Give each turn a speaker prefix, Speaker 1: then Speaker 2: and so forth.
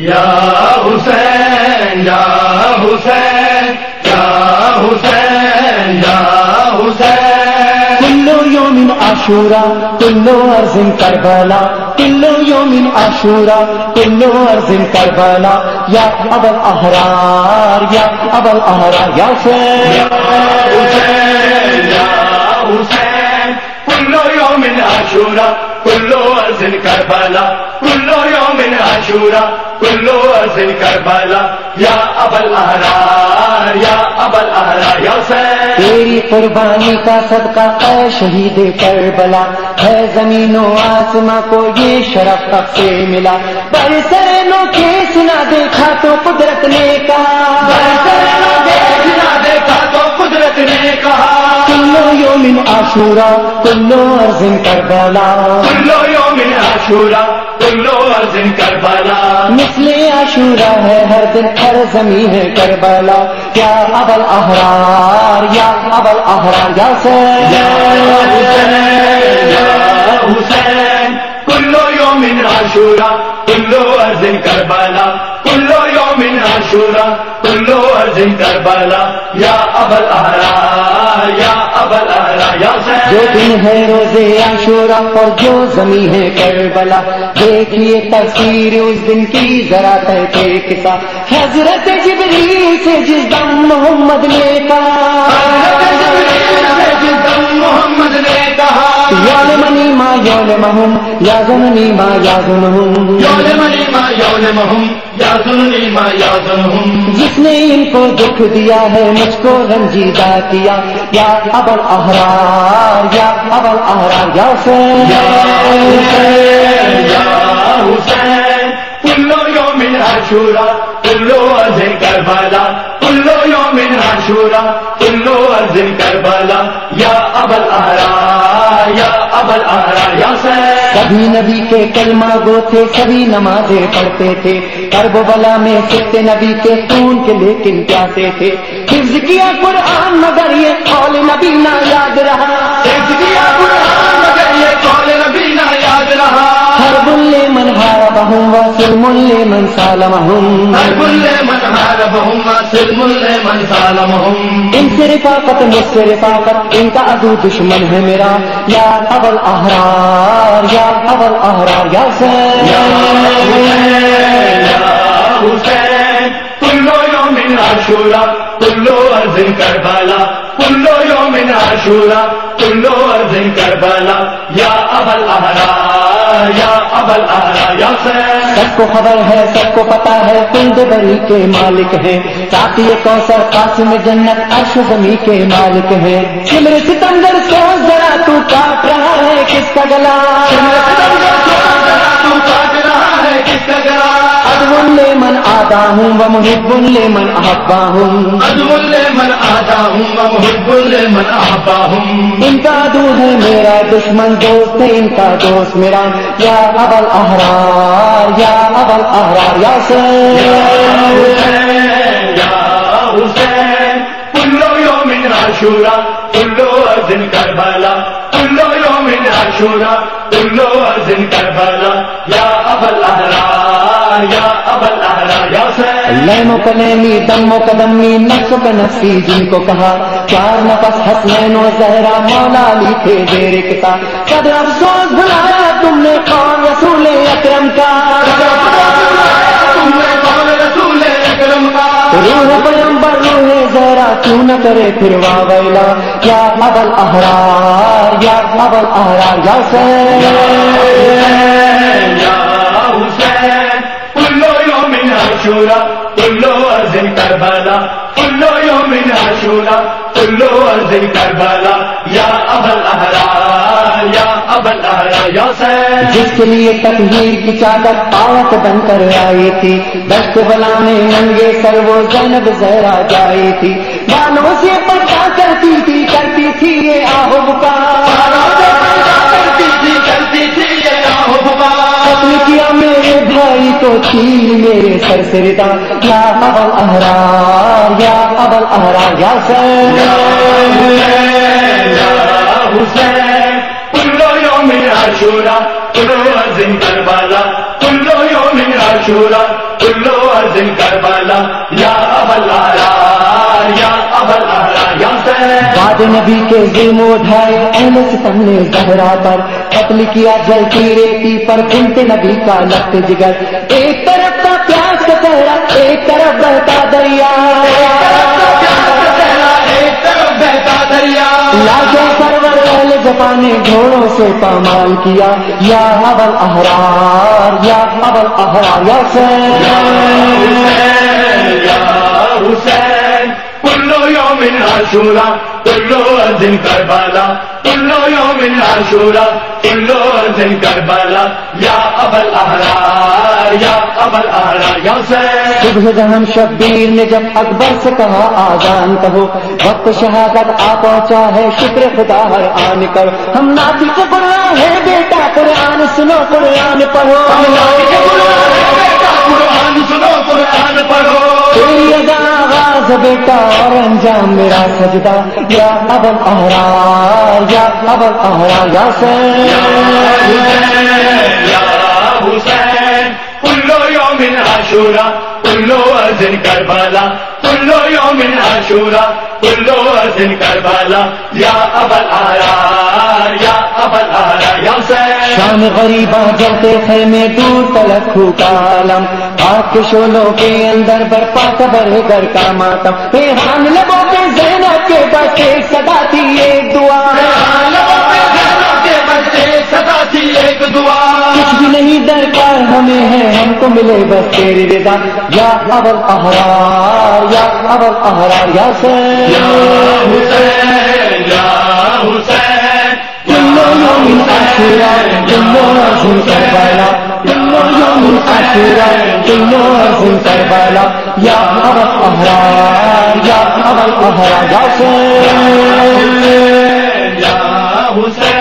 Speaker 1: یا حسین یا حسین یا حسین یا حسین۔
Speaker 2: کلو یومن عاشورا کلو ارزن کربلا کلو یومن عاشورا کلو ارزن کربلا یا ابل احرار یا ابل احرار یا حسین۔
Speaker 1: حسین یا حسین۔ کلو یوم عاشورا کلو ارزن کربلا کلو یوم عاشورا کلو ارزن کربلا یا ابل احرار یا ابل احرار یا حسین
Speaker 2: تیری قربانی کا صدقہ اے شہید کربلا ہے زمین و آسماں کو یہ شرف تب سے ملا۔ بڑے سرنوں کے سنا دیکھا تو قدرت نے کہا۔
Speaker 1: دیکھنا دیکھا تو قدرت نے کہا۔
Speaker 2: یومن عاشورا کلو ارزن کربلا۔
Speaker 1: کلو یوم عاشورا کلو ارزن کربلا۔
Speaker 2: مثل عاشورا ہے ہر دن ہر زمین ہے کربلا۔ کیا ابل احرار یا ابل احرار یا
Speaker 1: حسین۔ حسین کلو یوم عاشورا کلو ارزن کربلا۔ کلو یوم عاشورا کلو ارزن کربلا۔ یا ابل احرار
Speaker 2: جو دن ہے روزے عاشورا اور جو زمین ہے کربلا دیکھیے تصویر اس دن کی ذرا تحتے کسا حضرت جبریل سے جس دم محمد نے کہا۔
Speaker 1: محمد نے کہا۔
Speaker 2: یون منی ماں مہم یا ماں یا
Speaker 1: منی مہم۔
Speaker 2: جس نے ان کو دکھ دیا ہے مجھ کو رنجیدہ کیا۔ یا ابل احرار یا ابل احرار یا
Speaker 1: حسین. یا حسین کلو یوم عاشورا، کلو ارزن کربلا. کلو یوم عاشورا، کلو ارزن کربلا. یا
Speaker 2: سبھی نبی کے کلمہ گو تھے سبھی نمازیں پڑھتے تھے۔ کرب بلا میں سکتے نبی کے خون کے لیکن پیاسے تھے۔ حفظ کیا قرآن مگر یہ قول نبی نہ یاد رہا۔
Speaker 1: ایک دیا قرآن
Speaker 2: من ہار بہم و سلم من سالم
Speaker 1: ہر بلے من حاربہم سلم من سالمہم
Speaker 2: ان سے رفاقت مجھ سے رفاقت ان کا عدو دشمن ہے میرا یا ابل احرار یا ابل احرار یا
Speaker 1: یا حسین
Speaker 2: حسین
Speaker 1: یا حسین کلو یوم عاشورا کلو ارزن کربلا کلو یوم عاشورا کلو ارزن کربلا یا ابل احرار یا آیا
Speaker 2: سب کو خبر ہے، سب کو پتا ہے کنڈ بری کے مالک ہے کافی کوثر قاسم جنت، عرش زمین کے مالک ہے سمر ستمگر سوچ ذرا تو کاٹ رہا ہے کس کا گلا؟ آتا ہوں وہ محب من احبا ہوں
Speaker 1: ادب من آتا ہوں محب من آبا ہوں
Speaker 2: ان کا دور ہے میرا دشمن دوست ہے ان کا دوست میرا، یا ابل احرار، یا ابل احرار، یا حسین.
Speaker 1: یا حسین، کلو یوم عاشورا، کلو ارزن کربلا کلو یوم عاشورا، کلو ارزن کربلا یا ابل احرار. یا ابل احرار یا حسین
Speaker 2: لین و کلیمی دم و قدمی نفس و نفسی جن کو کہا چار نفس حسنین و زہرا مولا علی تھے دیر کتا قدر افسوس بلایا تم نے قوم رسول اکرم کا۔ روح پیمبر روح زہرا کیوں نہ کرے پھر واویلا۔ یا ابل احرار یا ابل احرار یا حسین
Speaker 1: عاشورا کلو ارزن کربلا کلو یوم عاشورا کلو ارزن کربلا یا ابل احرار یا ابل احرار یا حسین
Speaker 2: جس کے لیے تقدیر کی چادر پاوت بن کر آئی تھی دست بلا میں ننگے سر وہ زینب زہرا جائی تھی۔ بالوں سے پٹا کرتی تھی کرتی تھی یہ آہو
Speaker 1: کرتی تھی کرتی تھی یہ آہو بکار
Speaker 2: کیا میرے تو چھین میرے سر سے ردا، یا ابل احرار یا ابل احرار یا
Speaker 1: حسین کلو یوم عاشورا کلو عظیم کربالا کلو یوم عاشورا کلو ارجن کربلا، یا ابل احرار
Speaker 2: بعد نبی کے ظلم اٹھائے اہل ستم نے زہرا پر قتل کیا، جلتی ریتی پر بنت نبی کا لخت جگر۔ ایک طرف کا پیاس کا چہرہ ایک طرف بہتا دریا۔
Speaker 1: ایک طرف بہتا دریا
Speaker 2: لاجو سرور اہل جپا نے گھوڑوں سے پامال کیا۔ یا ابل احرار، یا ابل احرار، یا حسین۔
Speaker 1: یا حسین، کلو یوم عاشورا کلو ارجن کربلا کلو یوم عاشورا کلو ارجن کربلا یا ابل احرار یا ابل احرار یا
Speaker 2: صبح جہم شبیر نے جب اکبر سے کہا آزان کہو وقت شہادت آ پہنچا ہے شکر خدا ہر آن کر ہم ناطق قرآن ہے بیٹا قرآن سنو قرآن پڑھو۔
Speaker 1: بیٹا قرآن سنو قرآن پڑھو۔
Speaker 2: تیری ادا آغاز بیٹا اور انجام میرا سجدہ، یا ابل احرار یا ابل احرار یا سین
Speaker 1: یا حسین، کلو یوم عاشورا، کلو ارجن کربلا، کلو یوم عاشورا، کلو ارجن کربلا، یا ابل آرار یا
Speaker 2: شام غریباں جلتے خیمے دور تلک کا عالم۔ آپ کے شولوں کے اندر برپا قبر ہے گھر کا ماتم۔ صدا ایک دعا۔
Speaker 1: لبوں پہ زینب کے بچے سدا تھی ایک دعا۔
Speaker 2: کچھ بھی نہیں درکار ہمیں ہے ہم کو ملے بس تیری رضا۔ یا ابل احرار یا ابل احرار یا
Speaker 1: یا
Speaker 2: سین
Speaker 1: حسین یا حسین۔
Speaker 2: يوم عاشوراء جلو عظيم كربلاء جلو يوم عاشوراء جلو عظيم كربلاء يا أبا الأهرار يا أبا الأهرار يا حسين يا حسين